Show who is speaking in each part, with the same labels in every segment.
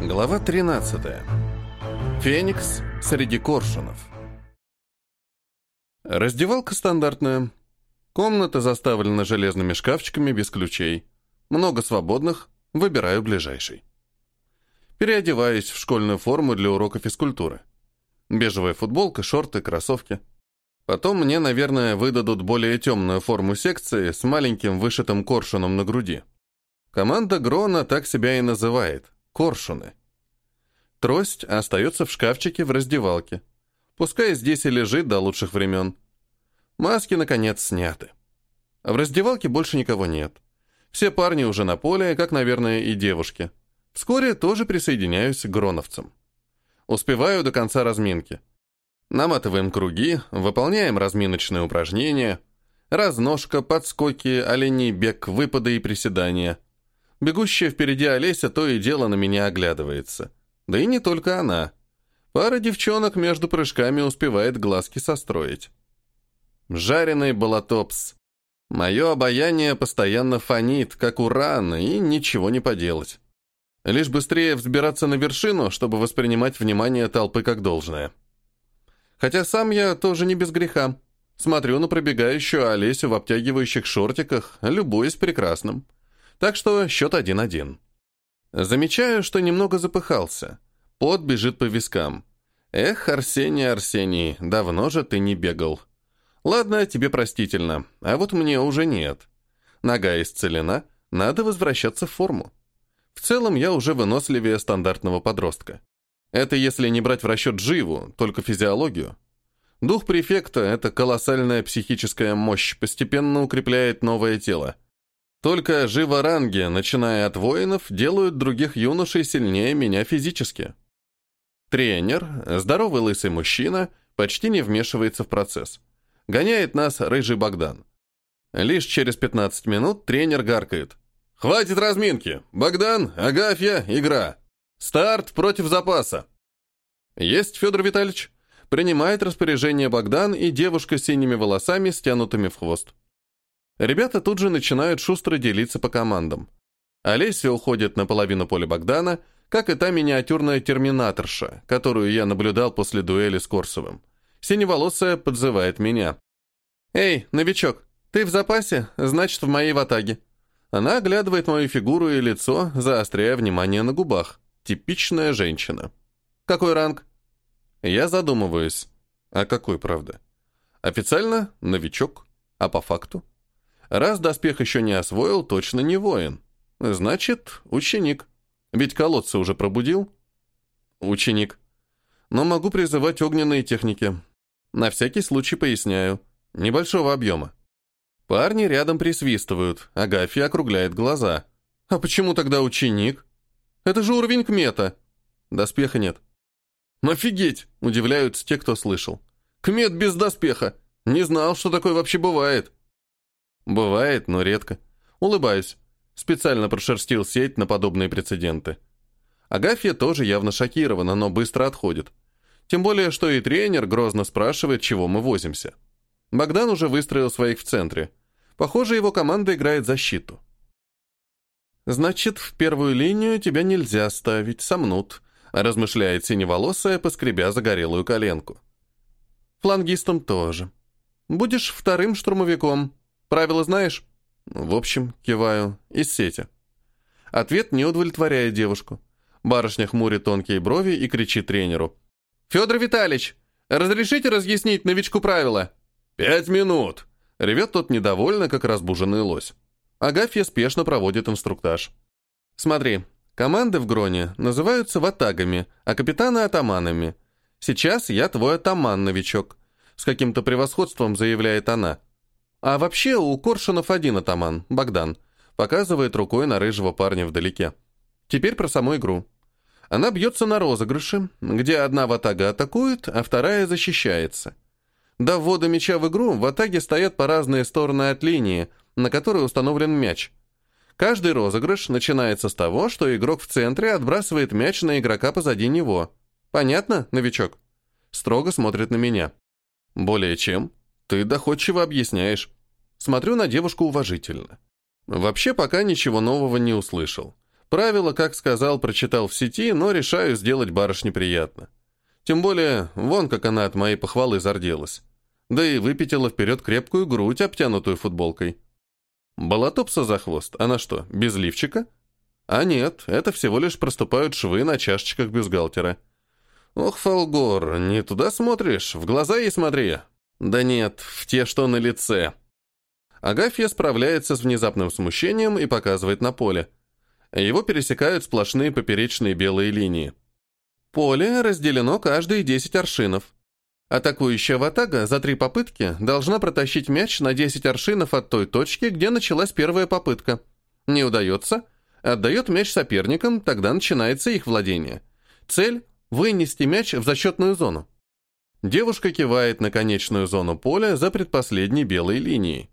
Speaker 1: Глава 13. Феникс среди коршунов. Раздевалка стандартная. Комната заставлена железными шкафчиками без ключей. Много свободных, выбираю ближайший. Переодеваюсь в школьную форму для урока физкультуры. Бежевая футболка, шорты, кроссовки. Потом мне, наверное, выдадут более темную форму секции с маленьким вышитым коршуном на груди. Команда Грона так себя и называет – коршуны. Трость остается в шкафчике в раздевалке. Пускай здесь и лежит до лучших времен. Маски, наконец, сняты. В раздевалке больше никого нет. Все парни уже на поле, как, наверное, и девушки. Вскоре тоже присоединяюсь к гроновцам. Успеваю до конца разминки. Наматываем круги, выполняем разминочные упражнения. Разножка, подскоки, оленей бег, выпады и приседания. Бегущая впереди Олеся то и дело на меня оглядывается. Да и не только она. Пара девчонок между прыжками успевает глазки состроить. Жареный болотопс. Мое обаяние постоянно фонит, как уран, и ничего не поделать. Лишь быстрее взбираться на вершину, чтобы воспринимать внимание толпы как должное. Хотя сам я тоже не без греха. Смотрю на пробегающую Олесю в обтягивающих шортиках, любуюсь прекрасным. Так что счет 1-1. Замечаю, что немного запыхался. Пот бежит по вискам. Эх, Арсений, Арсений, давно же ты не бегал. Ладно, тебе простительно, а вот мне уже нет. Нога исцелена, надо возвращаться в форму. В целом я уже выносливее стандартного подростка. Это если не брать в расчет живу, только физиологию. Дух префекта — это колоссальная психическая мощь, постепенно укрепляет новое тело. Только живоранги, начиная от воинов, делают других юношей сильнее меня физически. Тренер, здоровый лысый мужчина, почти не вмешивается в процесс. Гоняет нас рыжий Богдан. Лишь через 15 минут тренер гаркает. «Хватит разминки! Богдан, Агафья, игра! Старт против запаса!» «Есть, Федор Витальевич!» Принимает распоряжение Богдан и девушка с синими волосами, стянутыми в хвост. Ребята тут же начинают шустро делиться по командам. Олеся уходит на половину поля Богдана, как и та миниатюрная терминаторша, которую я наблюдал после дуэли с Корсовым. Синеволосая подзывает меня. «Эй, новичок, ты в запасе, значит, в моей ватаге». Она оглядывает мою фигуру и лицо, заостряя внимание на губах. Типичная женщина. «Какой ранг?» Я задумываюсь. А какой, правда? Официально – новичок, а по факту – Раз доспех еще не освоил, точно не воин. Значит, ученик. Ведь колодцы уже пробудил. Ученик. Но могу призывать огненные техники. На всякий случай поясняю. Небольшого объема. Парни рядом присвистывают, Агафья округляет глаза. А почему тогда ученик? Это же уровень кмета. Доспеха нет. Офигеть, удивляются те, кто слышал. Кмет без доспеха. Не знал, что такое вообще бывает. Бывает, но редко. Улыбаюсь. Специально прошерстил сеть на подобные прецеденты. Агафья тоже явно шокирована, но быстро отходит. Тем более, что и тренер грозно спрашивает, чего мы возимся. Богдан уже выстроил своих в центре. Похоже, его команда играет защиту. «Значит, в первую линию тебя нельзя ставить, сомнут», размышляет синеволосая, поскребя загорелую коленку. «Флангистом тоже. Будешь вторым штурмовиком. Правила знаешь? В общем, киваю. Из сети. Ответ не удовлетворяет девушку. Барышня хмурит тонкие брови и кричит тренеру. «Федор Витальевич, разрешите разъяснить новичку правила?» «Пять минут!» Ревет тот недовольно, как разбуженный лось. Агафья спешно проводит инструктаж. «Смотри, команды в Гроне называются ватагами, а капитаны — атаманами. Сейчас я твой атаман, новичок», — с каким-то превосходством заявляет она. А вообще у Коршунов один атаман, Богдан, показывает рукой на рыжего парня вдалеке. Теперь про саму игру. Она бьется на розыгрыше, где одна ватага атакует, а вторая защищается. До ввода мяча в игру в атаге стоят по разные стороны от линии, на которой установлен мяч. Каждый розыгрыш начинается с того, что игрок в центре отбрасывает мяч на игрока позади него. Понятно, новичок? Строго смотрит на меня. Более чем. Ты доходчиво объясняешь. Смотрю на девушку уважительно. Вообще пока ничего нового не услышал. Правило, как сказал, прочитал в сети, но решаю сделать барышне приятно. Тем более, вон как она от моей похвалы зарделась. Да и выпятила вперед крепкую грудь, обтянутую футболкой. Болотопса за хвост. Она что, без лифчика? А нет, это всего лишь проступают швы на чашечках бюстгальтера. Ох, Фолгор, не туда смотришь, в глаза ей смотри. Да нет, в те, что на лице. Агафья справляется с внезапным смущением и показывает на поле. Его пересекают сплошные поперечные белые линии. Поле разделено каждые 10 аршинов. Атакующая ватага за три попытки должна протащить мяч на 10 аршинов от той точки, где началась первая попытка. Не удается, отдает мяч соперникам, тогда начинается их владение. Цель – вынести мяч в зачетную зону. Девушка кивает на конечную зону поля за предпоследней белой линией.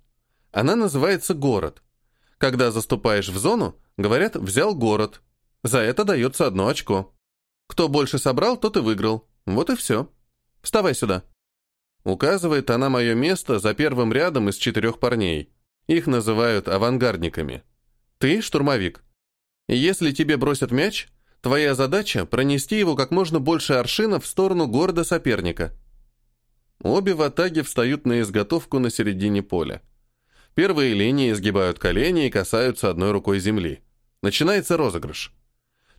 Speaker 1: Она называется «город». Когда заступаешь в зону, говорят «взял город». За это дается одно очко. Кто больше собрал, тот и выиграл. Вот и все. Вставай сюда. Указывает она мое место за первым рядом из четырех парней. Их называют авангардниками. Ты штурмовик. Если тебе бросят мяч, твоя задача пронести его как можно больше аршинов в сторону города соперника. Обе в атаге встают на изготовку на середине поля. Первые линии изгибают колени и касаются одной рукой земли. Начинается розыгрыш.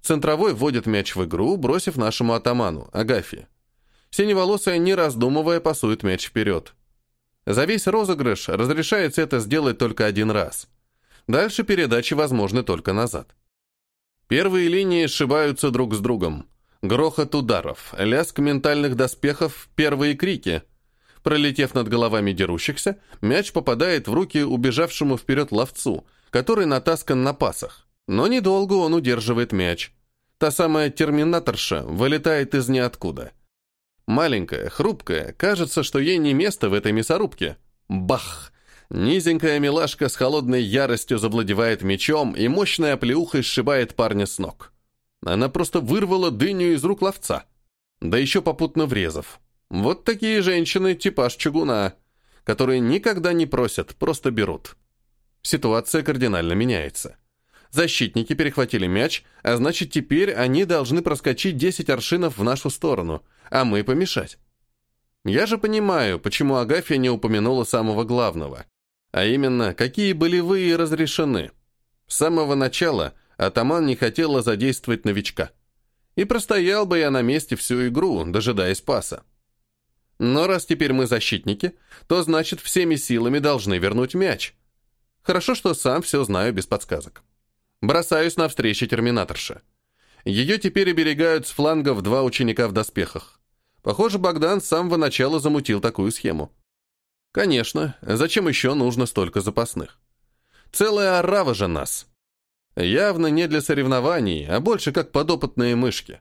Speaker 1: Центровой вводит мяч в игру, бросив нашему атаману, Агафье. Синеволосая, не раздумывая, пасует мяч вперед. За весь розыгрыш разрешается это сделать только один раз. Дальше передачи возможны только назад. Первые линии сшибаются друг с другом. Грохот ударов, лязг ментальных доспехов, первые крики. Пролетев над головами дерущихся, мяч попадает в руки убежавшему вперед ловцу, который натаскан на пасах. Но недолго он удерживает мяч. Та самая терминаторша вылетает из ниоткуда. Маленькая, хрупкая, кажется, что ей не место в этой мясорубке. Бах! Низенькая милашка с холодной яростью завладевает мечом и мощной оплеухой сшибает парня с ног. Она просто вырвала дыню из рук ловца. Да еще попутно врезав. Вот такие женщины, типаж чугуна, которые никогда не просят, просто берут. Ситуация кардинально меняется. Защитники перехватили мяч, а значит теперь они должны проскочить 10 аршинов в нашу сторону, а мы помешать. Я же понимаю, почему Агафья не упомянула самого главного, а именно, какие болевые разрешены. С самого начала атаман не хотела задействовать новичка. И простоял бы я на месте всю игру, дожидаясь паса. Но раз теперь мы защитники, то значит всеми силами должны вернуть мяч. Хорошо, что сам все знаю без подсказок. Бросаюсь навстречу терминаторше. Ее теперь оберегают с флангов два ученика в доспехах. Похоже, Богдан с самого начала замутил такую схему. Конечно, зачем еще нужно столько запасных? Целая орава же нас. Явно не для соревнований, а больше как подопытные мышки.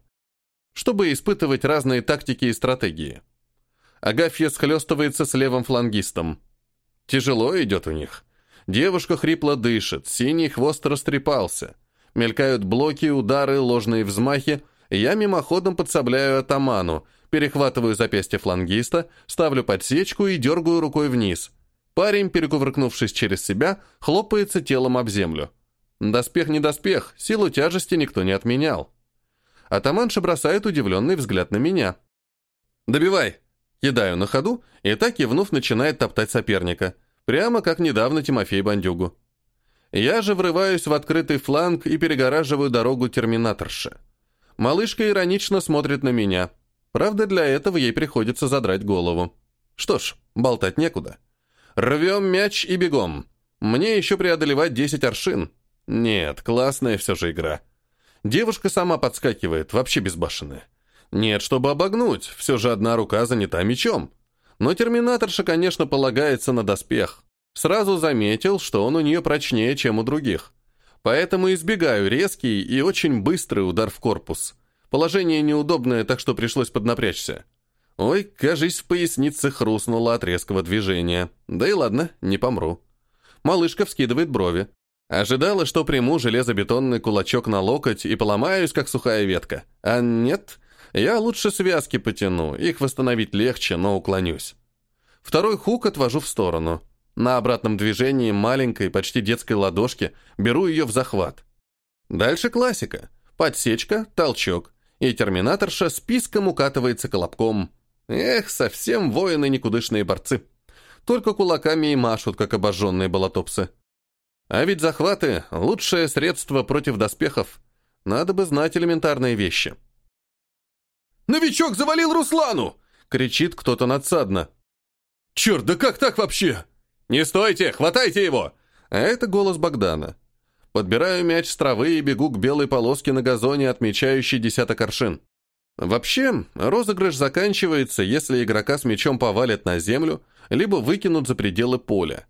Speaker 1: Чтобы испытывать разные тактики и стратегии. Агафья схлестывается с левым флангистом. Тяжело идет у них. Девушка хрипло дышит, синий хвост растрепался. Мелькают блоки, удары, ложные взмахи. Я мимоходом подсобляю атаману, перехватываю запястье флангиста, ставлю подсечку и дергаю рукой вниз. Парень, перекувыркнувшись через себя, хлопается телом об землю. Доспех не доспех, силу тяжести никто не отменял. Атаманша бросает удивленный взгляд на меня. «Добивай!» Кидаю на ходу, и так, кивнув, начинает топтать соперника – Прямо как недавно Тимофей Бандюгу. Я же врываюсь в открытый фланг и перегораживаю дорогу терминаторше. Малышка иронично смотрит на меня. Правда, для этого ей приходится задрать голову. Что ж, болтать некуда. Рвем мяч и бегом. Мне еще преодолевать 10 аршин. Нет, классная все же игра. Девушка сама подскакивает, вообще безбашенная. Нет, чтобы обогнуть, все же одна рука занята мечом. Но терминаторша, конечно, полагается на доспех. Сразу заметил, что он у нее прочнее, чем у других. Поэтому избегаю резкий и очень быстрый удар в корпус. Положение неудобное, так что пришлось поднапрячься. Ой, кажись, в пояснице хрустнуло от резкого движения. Да и ладно, не помру. Малышка вскидывает брови. Ожидала, что приму железобетонный кулачок на локоть и поломаюсь, как сухая ветка. А нет, я лучше связки потяну, их восстановить легче, но уклонюсь. Второй хук отвожу в сторону. На обратном движении маленькой, почти детской ладошки беру ее в захват. Дальше классика. Подсечка, толчок. И терминаторша списком укатывается колобком. Эх, совсем воины никудышные борцы. Только кулаками и машут, как обожженные болотопсы. А ведь захваты — лучшее средство против доспехов. Надо бы знать элементарные вещи.
Speaker 2: «Новичок завалил Руслану!» — кричит кто-то надсадно. «Черт, да как так вообще?» «Не стойте! Хватайте его!»
Speaker 1: А это голос Богдана. Подбираю мяч с травы и бегу к белой полоске на газоне, отмечающей десяток аршин. Вообще, розыгрыш заканчивается, если игрока с мячом повалят на землю, либо выкинут за пределы поля.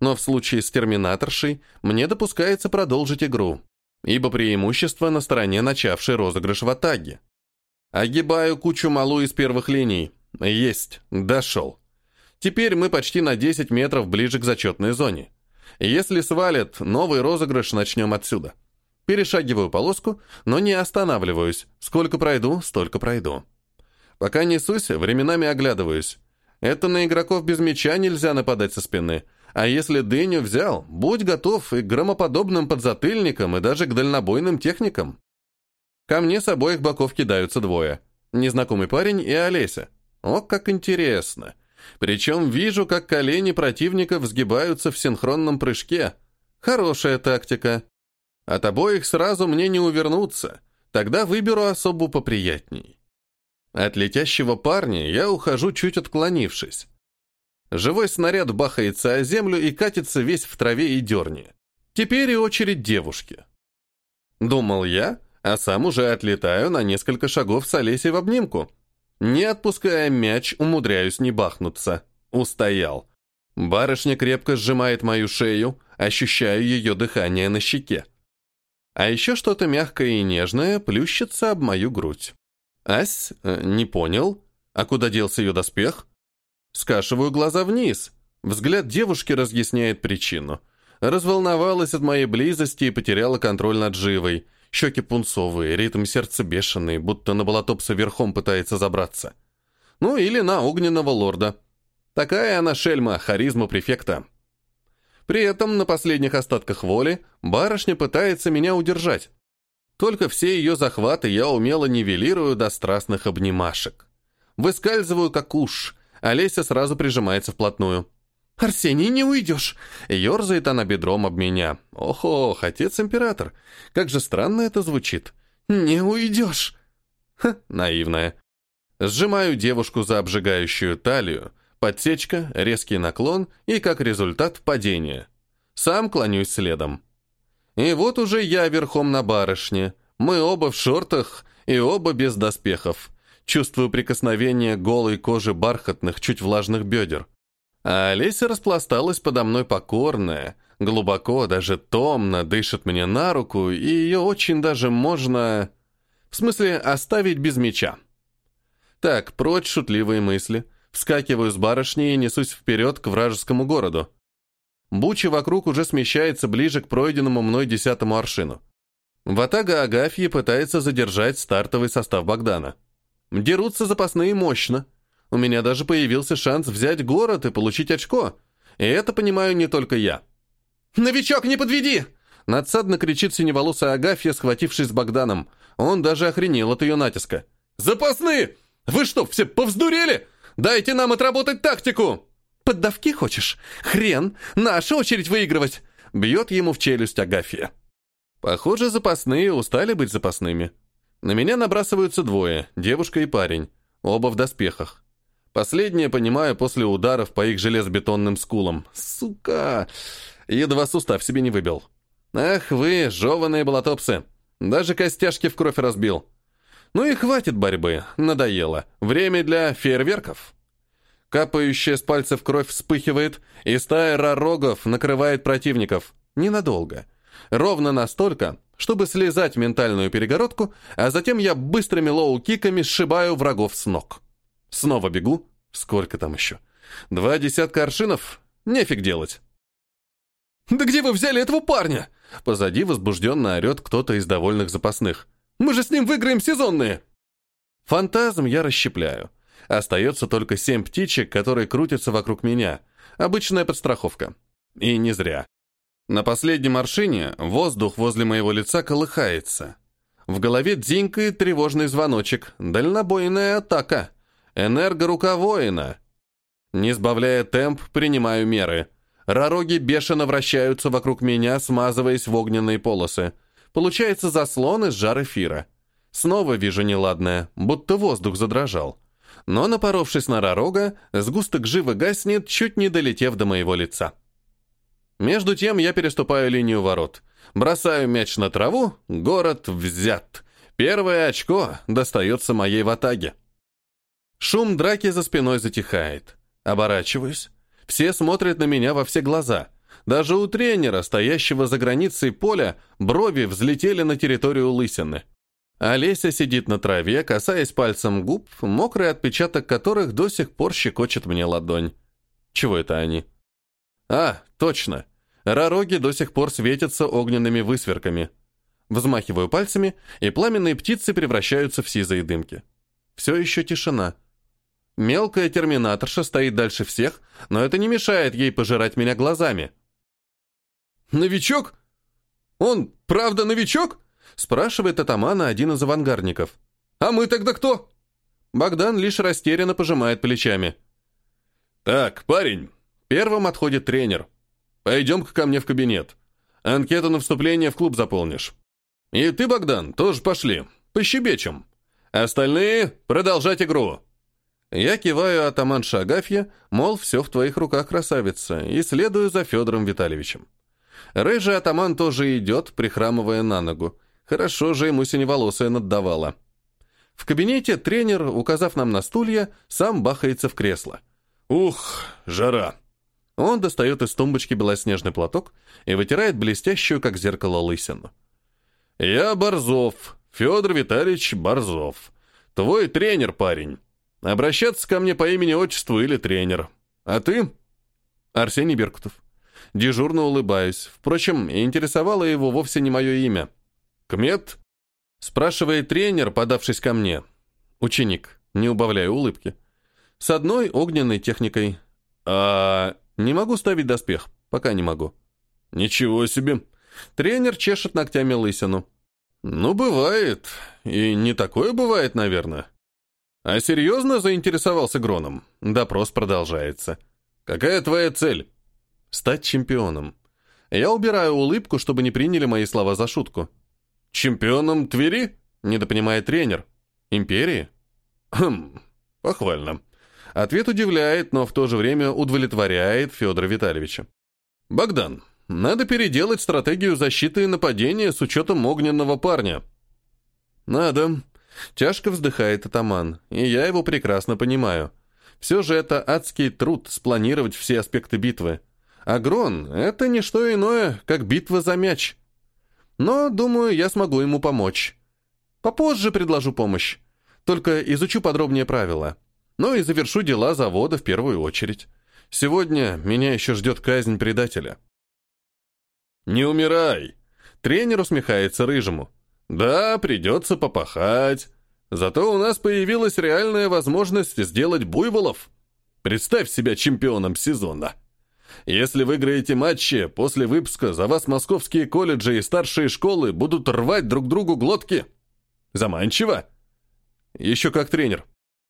Speaker 1: Но в случае с терминаторшей мне допускается продолжить игру, ибо преимущество на стороне начавшей розыгрыш в атаге. Огибаю кучу малу из первых линий. Есть, дошел. Теперь мы почти на 10 метров ближе к зачетной зоне. Если свалит, новый розыгрыш начнем отсюда. Перешагиваю полоску, но не останавливаюсь. Сколько пройду, столько пройду. Пока несусь, временами оглядываюсь. Это на игроков без мяча нельзя нападать со спины. А если дыню взял, будь готов и к громоподобным подзатыльникам, и даже к дальнобойным техникам. Ко мне с обоих боков кидаются двое. Незнакомый парень и Олеся. О, как интересно. Причем вижу, как колени противников сгибаются в синхронном прыжке. Хорошая тактика. От обоих сразу мне не увернуться. Тогда выберу особу поприятней. От летящего парня я ухожу, чуть отклонившись. Живой снаряд бахается о землю и катится весь в траве и дерне. Теперь и очередь девушки. Думал я, а сам уже отлетаю на несколько шагов с Олесей в обнимку. Не отпуская мяч, умудряюсь не бахнуться. Устоял. Барышня крепко сжимает мою шею, ощущаю ее дыхание на щеке. А еще что-то мягкое и нежное плющится об мою грудь. Ась, э, не понял. А куда делся ее доспех? Скашиваю глаза вниз. Взгляд девушки разъясняет причину. Разволновалась от моей близости и потеряла контроль над живой. Щеки пунцовые, ритм сердца бешеный, будто на болотопса верхом пытается забраться. Ну или на огненного лорда. Такая она шельма, харизма префекта. При этом на последних остатках воли барышня пытается меня удержать. Только все ее захваты я умело нивелирую до страстных обнимашек. Выскальзываю как уж, Олеся сразу прижимается вплотную. «Арсений, не уйдешь!» Ёрзает она бедром об меня. «Ох-ох, отец-император! Как же странно это звучит!» «Не уйдешь!» Ха, наивная. Сжимаю девушку за обжигающую талию, подсечка, резкий наклон и, как результат, падение. Сам клонюсь следом. И вот уже я верхом на барышне. Мы оба в шортах и оба без доспехов. Чувствую прикосновение голой кожи бархатных, чуть влажных бедер. А Олеся распласталась подо мной покорная, глубоко, даже томно дышит мне на руку, и ее очень даже можно... В смысле, оставить без меча. Так, прочь шутливые мысли. Вскакиваю с барышней и несусь вперед к вражескому городу. Буча вокруг уже смещается ближе к пройденному мной десятому аршину. Ватага Агафьи пытается задержать стартовый состав Богдана. Дерутся запасные мощно. У меня даже появился шанс взять город и получить очко. И это понимаю не только я. «Новичок, не подведи!» Надсадно кричит синеволосая Агафья, схватившись с Богданом. Он даже охренел от ее натиска. «Запасные! Вы что, все повздурели? Дайте нам отработать тактику!» «Поддавки хочешь? Хрен! Наша очередь выигрывать!» Бьет ему в челюсть Агафья. Похоже, запасные устали быть запасными. На меня набрасываются двое, девушка и парень, оба в доспехах. Последнее понимаю после ударов по их железобетонным скулам. Сука! Едва сустав себе не выбил. Ах вы, жеваные болотопсы! Даже костяшки в кровь разбил. Ну и хватит борьбы, надоело. Время для фейерверков. Капающая с пальцев кровь вспыхивает, и стая ророгов накрывает противников. Ненадолго. Ровно настолько, чтобы слезать ментальную перегородку, а затем я быстрыми лоу-киками сшибаю врагов с ног. Снова бегу. Сколько там еще? Два десятка аршинов? Нефиг делать. «Да где вы взяли этого парня?» Позади возбужденно орет кто-то из довольных запасных. «Мы же с ним выиграем сезонные!» Фантазм я расщепляю. Остается только семь птичек, которые крутятся вокруг меня. Обычная подстраховка. И не зря. На последнем аршине воздух возле моего лица колыхается. В голове дзинькает тревожный звоночек. Дальнобойная атака. Энергорука воина. Не сбавляя темп, принимаю меры. Ророги бешено вращаются вокруг меня, смазываясь в огненные полосы. Получается заслон из жар эфира. Снова вижу неладное, будто воздух задрожал. Но, напоровшись на Ророга, сгусток живо гаснет, чуть не долетев до моего лица. Между тем я переступаю линию ворот. Бросаю мяч на траву, город взят. Первое очко достается моей ватаге. Шум драки за спиной затихает. Оборачиваюсь. Все смотрят на меня во все глаза. Даже у тренера, стоящего за границей поля, брови взлетели на территорию лысины. Олеся сидит на траве, касаясь пальцем губ, мокрый отпечаток которых до сих пор щекочет мне ладонь. Чего это они? А, точно. Ророги до сих пор светятся огненными высверками. Взмахиваю пальцами, и пламенные птицы превращаются в сизые дымки. Все еще тишина. Мелкая терминаторша стоит дальше всех, но это не мешает ей пожирать меня глазами.
Speaker 2: «Новичок? Он правда новичок?»
Speaker 1: спрашивает атамана один из авангардников.
Speaker 2: «А мы тогда кто?»
Speaker 1: Богдан лишь растерянно пожимает плечами.
Speaker 2: «Так, парень».
Speaker 1: Первым отходит тренер.
Speaker 2: «Пойдем-ка ко мне в кабинет. Анкету на вступление в клуб заполнишь. И ты, Богдан, тоже пошли. Пощебечем. Остальные — продолжать игру».
Speaker 1: Я киваю атаманша Агафья, мол, все в твоих руках, красавица, и следую за Федором Витальевичем. Рыжий атаман тоже идет, прихрамывая на ногу. Хорошо же ему синеволосая наддавала. В кабинете тренер, указав нам на стулья, сам бахается в кресло.
Speaker 2: «Ух, жара!»
Speaker 1: Он достает из тумбочки белоснежный платок и вытирает блестящую, как зеркало, лысину.
Speaker 2: «Я Борзов, Федор Витальевич Борзов. Твой тренер, парень. Обращаться ко мне по имени-отчеству или тренер. А ты?»
Speaker 1: Арсений Беркутов. Дежурно улыбаюсь. Впрочем, интересовало его вовсе не мое имя.
Speaker 2: «Кмет?»
Speaker 1: Спрашивает тренер, подавшись ко мне. Ученик, не убавляя улыбки. С одной огненной техникой. А не могу ставить доспех, пока не могу.
Speaker 2: Ничего себе.
Speaker 1: Тренер чешет ногтями лысину.
Speaker 2: Ну, бывает. И не такое бывает, наверное. А серьезно заинтересовался Гроном? Допрос продолжается. Какая твоя цель?
Speaker 1: Стать чемпионом. Я убираю улыбку, чтобы не приняли мои слова за шутку.
Speaker 2: «Чемпионом Твери?»
Speaker 1: — недопонимает тренер. «Империи?»
Speaker 2: «Хм, похвально».
Speaker 1: Ответ удивляет, но в то же время удовлетворяет Федора Витальевича.
Speaker 2: «Богдан, надо переделать стратегию защиты и нападения с учетом огненного парня».
Speaker 1: «Надо». Тяжко вздыхает атаман, и я его прекрасно понимаю. Все же это адский труд спланировать все аспекты битвы. Агрон — это не что иное, как битва за мяч. Но, думаю, я смогу ему помочь. Попозже предложу помощь. Только изучу подробнее правила. Ну и завершу дела завода в первую очередь. Сегодня меня еще ждет казнь предателя.
Speaker 2: «Не умирай!»
Speaker 1: Тренер усмехается рыжему.
Speaker 2: «Да, придется попахать. Зато у нас появилась реальная возможность сделать буйволов. Представь себя чемпионом сезона!» Если выиграете матчи, после выпуска за вас московские колледжи и старшие школы будут рвать друг другу глотки. Заманчиво?
Speaker 1: Еще как тренер.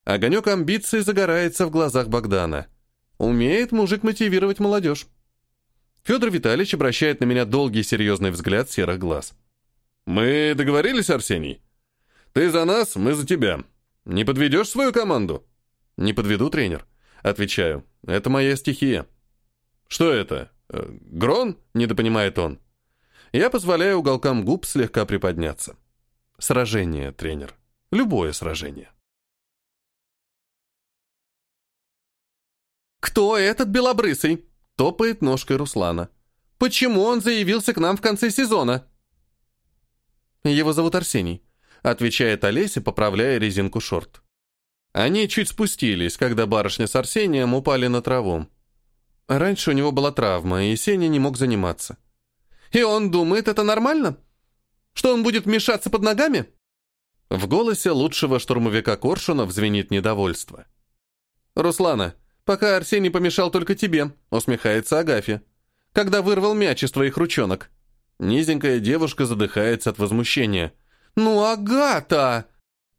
Speaker 1: Огонек амбиций загорается в глазах Богдана. Умеет мужик мотивировать молодежь. Федор Витальевич обращает на меня долгий серьезный взгляд серых глаз.
Speaker 2: «Мы договорились, Арсений? Ты за нас, мы за тебя. Не подведешь свою команду?»
Speaker 1: «Не подведу, тренер». Отвечаю. «Это моя стихия».
Speaker 2: «Что это? Э, Грон?» — недопонимает он.
Speaker 1: Я позволяю уголкам губ слегка приподняться. Сражение, тренер. Любое сражение. «Кто этот белобрысый?» — топает ножкой Руслана. «Почему он заявился к нам в конце сезона?» «Его зовут Арсений», — отвечает Олеся, поправляя резинку шорт. Они чуть спустились, когда барышня с Арсением упали на траву. Раньше у него была травма, и Сеня не мог заниматься. «И он думает, это нормально? Что он будет мешаться под ногами?» В голосе лучшего штурмовика Коршуна звенит недовольство. «Руслана, пока Арсений помешал только тебе», — усмехается Агафья. когда вырвал мяч из твоих ручонок?» Низенькая девушка задыхается от возмущения. «Ну, Агата!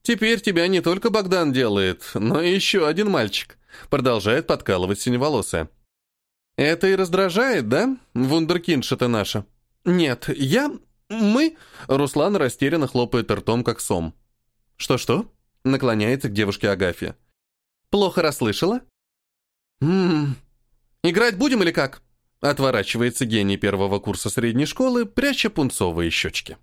Speaker 1: Теперь тебя не только Богдан делает, но и еще один мальчик», продолжает подкалывать синеволосая. «Это и раздражает, да, вундеркиндша ты наша?» «Нет, я... мы...» Руслан растерянно хлопает ртом, как сом. «Что-что?» наклоняется к девушке Агафья. «Плохо расслышала?» «Ммм... Играть будем или как?» Отворачивается гений первого курса средней школы, пряча пунцовые щечки.